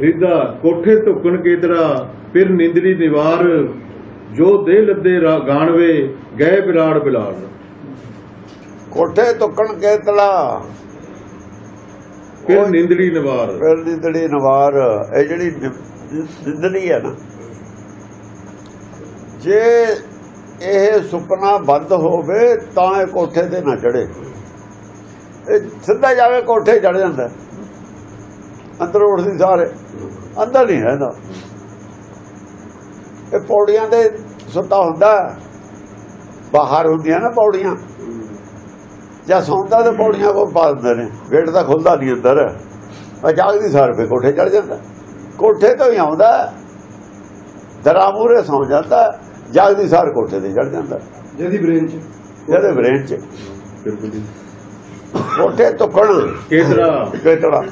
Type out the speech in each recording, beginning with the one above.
ਰਿਦਾ ਕੋਠੇ ਧੁੱਕਣ ਕੇਤਰਾ ਫਿਰ ਨਿੰਦੜੀ ਨਿਵਾਰ ਜੋ ਦੇ ਲੱਦੇ ਗਾਣਵੇ ਗਏ ਬਿਲਾੜ ਬਿਲਾੜ। ਕੋਠੇ ਤੁੱਕਣ ਕੇਤਲਾ ਫਿਰ ਨਿੰਦੜੀ ਨਿਵਾਰ। ਫਿਰ ਤੜੀ ਨਵਾਰ ਇਹ ਜਿਹੜੀ ਨਿੰਦਣੀ ਹੈ ਨਾ। ਜੇ ਇਹ ਸੁਪਨਾ ਬੰਦ ਹੋਵੇ ਤਾਂ ਇਹ ਕੋਠੇ ਤੇ ਨਾ ਚੜੇ ਇਹ ਸਿੱਧਾ ਜਾਵੇ ਕੋਠੇ ਚੜ ਜਾਂਦਾ। ਅੰਦਰ ਉੱਠਦੀ ਸਾਰੇ। ਅੰਦਰ ਨਹੀਂ ਰਹਿੰਦਾ ਇਹ ਪੌੜੀਆਂ ਤੇ ਸੁੱਤਾ ਹੁੰਦਾ। ਬਾਹਰ ਹੁੰਦੀਆਂ ਨਾ ਪੌੜੀਆਂ। ਜਾਂ ਸੌਂਦਾ ਤੇ ਪੌੜੀਆਂ ਕੋ ਪਾ ਦਿੰਦੇ ਨੇ। ਗੇਟ ਤਾਂ ਖੁੱਲਦਾ ਨਹੀਂ ਅੰਦਰ। ਆ ਜਾਗਦੀ ਸਾਰ ਫੇ ਕੋਠੇ ਚੜ ਜਾਂਦਾ। ਕੋਠੇ ਤੋਂ ਹੀ ਆਉਂਦਾ। ਦਰਾ ਮੂਰੇ ਸੌ ਜਾਂਦਾ। ਜਾਗਦੀ ਸਾਰ ਕੋਠੇ ਤੇ ਚੜ ਜਾਂਦਾ। ਜਿਹਦੀ ਬ੍ਰੇਨ ਚ। ਜਿਹਦੇ ਬ੍ਰੇਨ ਚ। ਕੋਠੇ ਤੁਕਣ ਕਿਤੜਾ।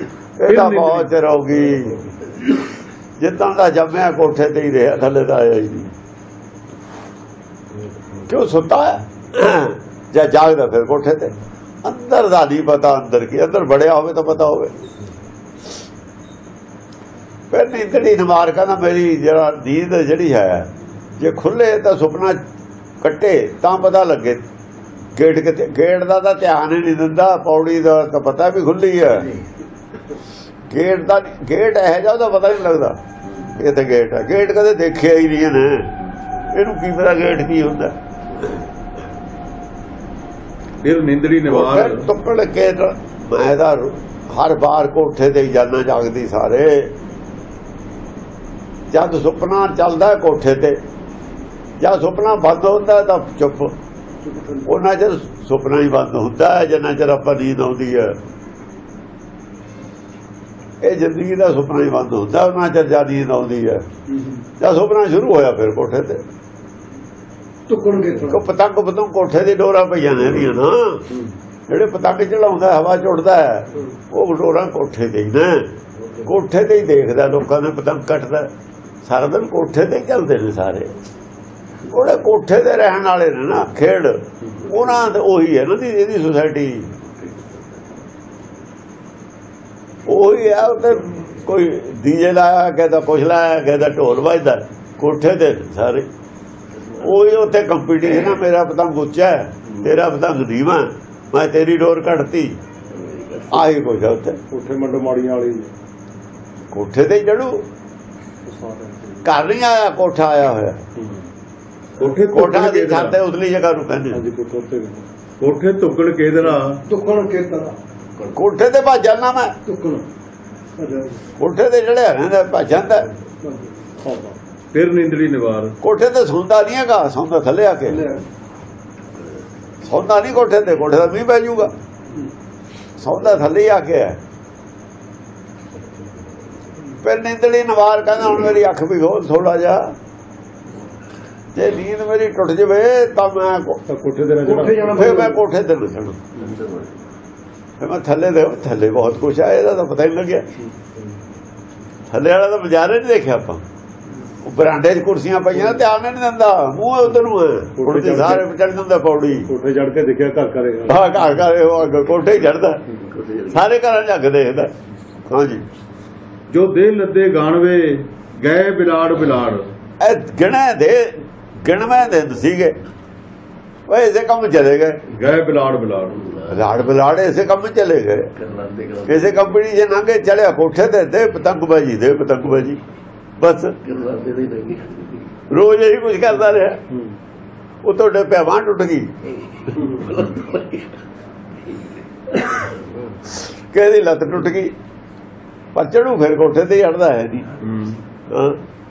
ਇਹ ਤਾਂ ਬਹੁਤ ਚਿਰ ਹੋ ਗਈ ਜਿੱਦਾਂ ਦਾ ਜੰਮਿਆ ਕੋਠੇ ਤੇ ਹੀ ਰਿਹਾ ਥੱਲੇ ਤਾਂ ਆਇਆ ਹੀ ਕਿਉਂ ਸੁੱਤਾ ਜਾਂ ਜਾਗਦਾ ਫਿਰ ਕੋਠੇ ਤੇ। ਅੰਦਰ ਦਾ ਨਹੀਂ ਪਤਾ ਅੰਦਰ ਕੀ। ਅੰਦਰ ਬੜਿਆ ਹੋਵੇ ਤਾਂ ਪਤਾ ਹੋਵੇ। ਫਿਰ ਨੀਂਦੜੀ ਨਮਾਰ ਕਹਿੰਦਾ ਮੇਰੀ ਜਿਹੜਾ ਨੀਂਦ ਜਿਹੜੀ ਹੈ ਜੇ ਖੁੱਲੇ ਤਾਂ ਸੁਪਨਾ ਕੱਟੇ ਤਾਂ ਪਤਾ ਲੱਗੇ। ਗੇਟ ਕਿਤੇ ਗੇਟ ਦਾ ਤਾਂ ਧਿਆਨ ਹੀ ਨਹੀਂ ਦਿੰਦਾ ਪੌੜੀ ਦਾ ਤਾਂ ਪਤਾ ਵੀ ਖੁੱਲੀ ਹੈ। ਗੇਟ ਦਾ ਗੇਟ ਹੈ ਜਾਂ ਉਹਦਾ ਪਤਾ ਨਹੀਂ ਲੱਗਦਾ। ਇਹ ਤੇ ਗੇਟ ਹੈ। ਗੇਟ ਕਦੇ ਦੇਖਿਆ ਹੀ ਨਹੀਂ ਇਹਨੇ। ਇਹਨੂੰ ਕੀ ਪਤਾ ਗੇਟ ਕੀ ਹੁੰਦਾ। ਫਿਰ ਨਿੰਦੜੀ ਨਿਵਾਰ ਟੁੱਕੜ ਕੇ ਮੈਂ ਤਾਂ ਹਰ ਬਾਰ ਕੋਠੇ ਤੇ ਜਾਣਾ ਜਾਗਦੀ ਸਾਰੇ। ਜਦ ਸੁਪਨਾ ਚੱਲਦਾ ਕੋਠੇ ਤੇ ਜਦ ਸੁਪਨਾ ਬੰਦ ਹੁੰਦਾ ਤਾਂ ਚੁੱਪ। ਉਹਨਾਂ ਚਿਰ ਸੁਪਨਾ ਹੀ ਬੰਦ ਹੁੰਦਾ ਹੈ ਜਿੰਨਾ ਚਿਰ ਆਪਾਂ ਨੀਂਦ ਆਉਂਦੀ ਹੈ। ਇਹ ਜ਼ਿੰਦਗੀ ਦਾ ਸੁਪਨਾ ਹੀ ਬੰਦ ਹੁੰਦਾ ਉਹਨਾਂ ਚਿਰ ਜਦ ਨੀਂਦ ਆਉਂਦੀ ਹੈ। ਜਦ ਸੁਪਨਾ ਸ਼ੁਰੂ ਹੋਇਆ ਫਿਰ ਕੋਠੇ ਤੇ। ਟੁੱਕਣ ਕੇਤਲਾ ਕੋ ਪਤੰਗ ਪਤੰਗ ਕੋਠੇ ਦੇ ਡੋਰਾ ਪਈਆਂ ਨੇ ਇਹਦੀਆਂ ਨਾ। ਜਿਹੜੇ ਪਤੰਗ ਚੜਾਉਂਦਾ ਹਵਾ ਚ ਉੱਡਦਾ ਹੈ, ਉਹ ਡੋਰਾ ਕੋਠੇ ਤੇ ਹੀ ਨੇ। ਕੋਠੇ ਤੇ ਹੀ ਦੇਖਦਾ ਲੋਕਾਂ ਨੇ ਪਤੰਗ ਕੱਟਦਾ। ਸਾਰਾ ਦਿਨ ਕੋਠੇ ਤੇ ਹੀ ਚੱਲਦੇ ਨੇ ਸਾਰੇ। ਉਹਦੇ ਕੋਠੇ ਤੇ ਰਹਿਣ ਵਾਲੇ ਨੇ ਨਾ ਖੇਡ। ਉਹਨਾਂ ਦੇ ਉਹੀ ਹੈ ਨਾ ਦੀ ਇਹਦੀ ਸੁਸਾਇਟੀ ਉਹੀ ਹੈ ਉੱਤੇ ਕੋਈ ਡੀਜੇ ਲਾਇਆ ਕਹਿੰਦਾ ਕੁਛ ਲਾਇਆ ਕਹਿੰਦਾ ਢੋਲ ਵੱਜਦਾ ਕੋਠੇ ਤੇ ਸਾਰੇ। ਉਹੀ ਉੱਥੇ ਕੰਪੀਟੀਸ਼ਨ ਆ ਮੇਰਾ ਪਤੰਗ ਉੱਚਾ ਹੈ ਤੇਰਾ ਪਤੰਗ ਨੀਵਾਂ ਮੈਂ ਤੇਰੀ ਡੋਰ ਕੱਢਤੀ। ਆਹੀ ਕੁਛ ਉੱਥੇ। ਉੱਥੇ ਮੰਡੋ ਮਾੜੀਆਂ ਵਾਲੀ ਕੋਠੇ ਤੇ ਚੜੂ ਘਰ ਨਹੀਂ ਆਇਆ ਕੋਠਾ ਆਇਆ ਹੋਇਆ। ਕੋਠੇ ਕੋਠਾ ਦੀ ਹੈ ਉਤਲੀ ਜਗ੍ਹਾ ਨੂੰ ਕਹਿੰਦੇ ਹਾਂਜੀ ਕੋਠੇ ਤੇ ਕੋਠੇ ਧੁੱਕਣ ਕੇਤਰਾ ਟੁੱਕਣ ਕੇਤਲਾ ਕੋਠੇ ਤੇ ਭੱਜ ਜਾਂਦਾ ਮੈਂ। ਟੁੱਕਣ ਅੱਛਾ ਕੋਠੇ ਤੇ ਚੜਿਆ ਰਹਿੰਦਾ ਭੱਜ ਜਾਂਦਾ। ਹਾਂ ਫਿਰ ਨਿੰਦੜੀ ਨਿਵਾਰ। ਕੋਠੇ ਤੇ ਸੌਂਦਾ ਨਹੀਂ ਹੈਗਾ ਸੌਂਦਾ ਥੱਲੇ ਆ ਕੇ। ਸੌਂਦਾ ਨਹੀਂ ਕੋਠੇ ਤੇ ਕੋਠੇ ਦਾ ਮੀਂਹ ਪੈ ਜਾਊਗਾ। ਸੌਂਦਾ ਥੱਲੇ ਆ ਕੇ ਹੈ। ਫਿਰ ਨਿੰਦੜੀ ਨਵਾਰ ਕਹਿੰਦਾ ਹੁਣ ਮੇਰੀ ਅੱਖ ਵੀ ਖੋਲ ਥੋੜਾ ਜਿਹਾ। ਜੇ ਨੀਂਦ ਮੇਰੀ ਟੁੱਟ ਜਵੇ ਤਾਂ ਮੈਂ ਤਾਂ ਕੋਠੇ ਤੇ ਨਾ ਫਿਰ ਮੈਂ ਕੋਠੇ ਤੇ ਨਸਣਾ ਫਿਰ ਮੈਂ ਥੱਲੇ ਦੇ ਥੱਲੇ ਬਹੁਤ ਕੁਛ ਆ ਇਹਦਾ ਤਾਂ ਪਤਾ ਹੀ ਲੱਗਿਆ। ਥੱਲੇ ਵਾਲਾ ਤਾਂ ਬਾਜ਼ਾਰ ਨਹੀਂ ਦੇਖਿਆ ਆਪਾਂ। ਉਹ ਬਰਾਂਡੇ 'ਚ ਕੁਰਸੀਆਂ ਪਈਆਂ ਧਿਆਨ ਨਹੀਂ ਦਿੰਦਾ। ਮੂੰਹ ਉਧਰ ਨੂੰ ਹੈ। ਕੁਰਸੀ ਸਾਰੇ ਚੜ ਜਾਂਦਾ ਪੌੜੀ। ਕੋਠੇ ਚੜ ਕੇ ਦੇਖਿਆ ਘਰ ਕਰੇਗਾ ਹਾਂ ਘਰ ਘਰ ਉਹ ਕੋਠੇ ਚੜਦਾ ਸਾਰੇ ਘਰਾਂ 'ਚ ਅੱਗ ਦੇਖਦਾ ਹਾਂਜੀ ਜੋ। ਦੇ ਲੱਦੇ ਗਾਣਵੇ ਗਏ ਬਿਲਾੜ ਬਿਲਾੜ। ਇਹ ਗਿਣੇ ਦੇ ਗਿਣਵੇਂ ਦਿਨ ਸੀਗੇ? ਉਹ ਇਸੇ ਕੰਮ ਚਲੇ ਗਏ। ਗਏ ਬਿਲਾੜ ਬਿਲਾੜ। ਲਾੜ ਬਲਾੜ ਇਸੇ ਕੰਮ ਚਲੇ ਗਏ। ਕਿਸੇ ਕੰਪਨੀ 'ਚ ਲੰਘੇ ਚੜਿਆ ਕੋਠੇ ਤੇ ਦੇ ਪਤੰਗਬਾਜੀ ਦੇ ਪਤੰਗਬਾਜੀ। ਬਸ। ਰੋਜ਼ ਇਹੀ ਕੁਝ ਕਰਦਾ ਰਿਹਾ। ਉਹ ਤੁਹਾਡੇ ਪੈਵਾਂ ਟੁੱਟ ਗਈ। ਕਿਹਦੀ ਲੱਤ ਟੁੱਟ ਗਈ? ਪਰ ਚੜੂ ਫਿਰ ਕੋਠੇ ਤੇ ਹੀ ਅੜਦਾ ਹੈ। ਹਾਂ।